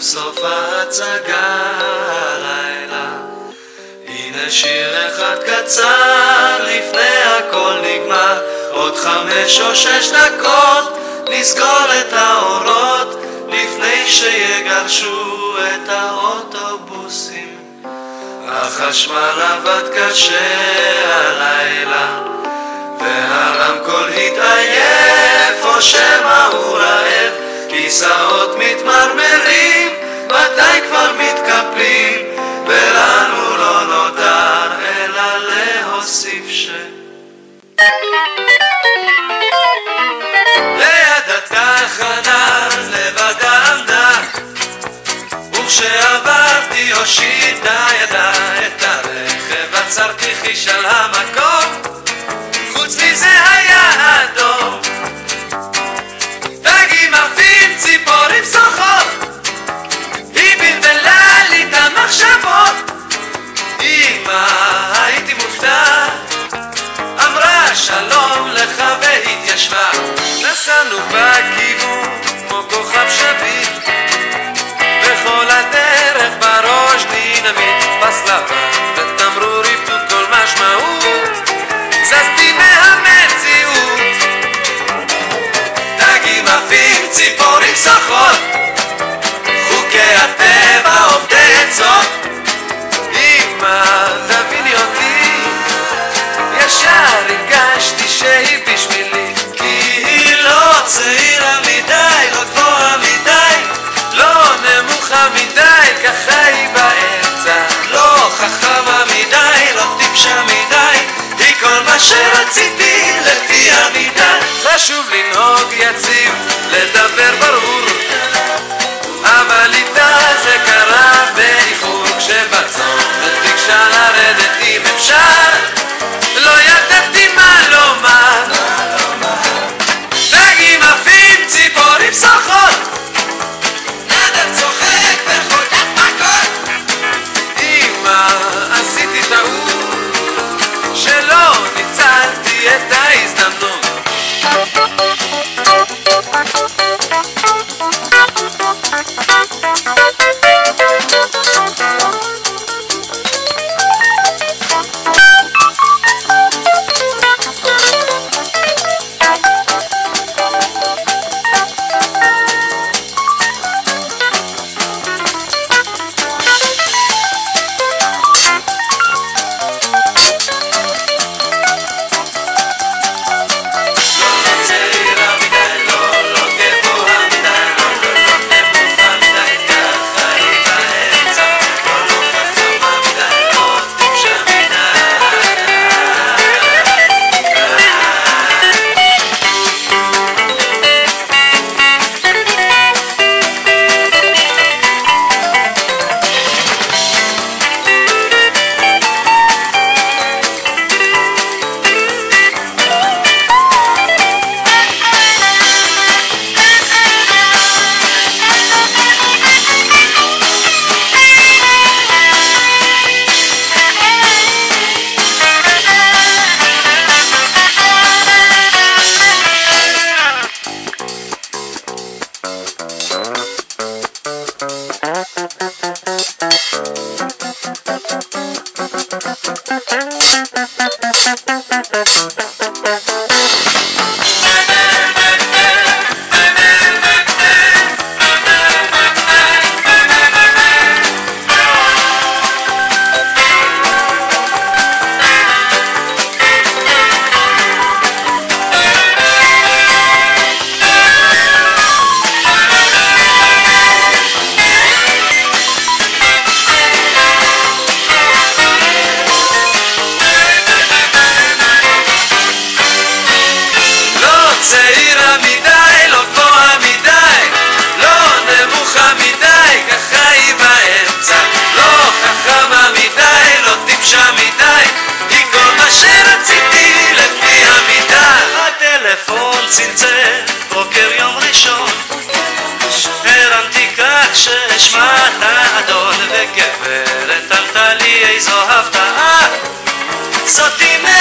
סוף ההצגה הלילה הנה שיר אחד קצר לפני הכל נגמר. עוד חמש או שש דקות נסגור את האורות. לפני שיגרשו את האוטובוסים. החשמל עבד קשה הלילה והרמקול התעייף או שמא הוא רעב כיסאות מתמרמרים zawsze דינמיט פס לבן ותמרור איבדו כל משמעות. זזתי מהמציאות. דגים עפים ציפורים שחות חוקי הטבע עובדי עצות. אמא תביני אותי ישר הרגשתי שהיא בשבילי כי היא לא צעירה שרציתי לפי המידה חשוב לנהוג יציב, לדבר ברור Outro שרציתי לפי המיטה, הטלפון צלצל, בוקר יום ראשון. הרמתי כך שאשמע את האדון, וגברת ענתה לי איזו הפתעה, זאתי מ...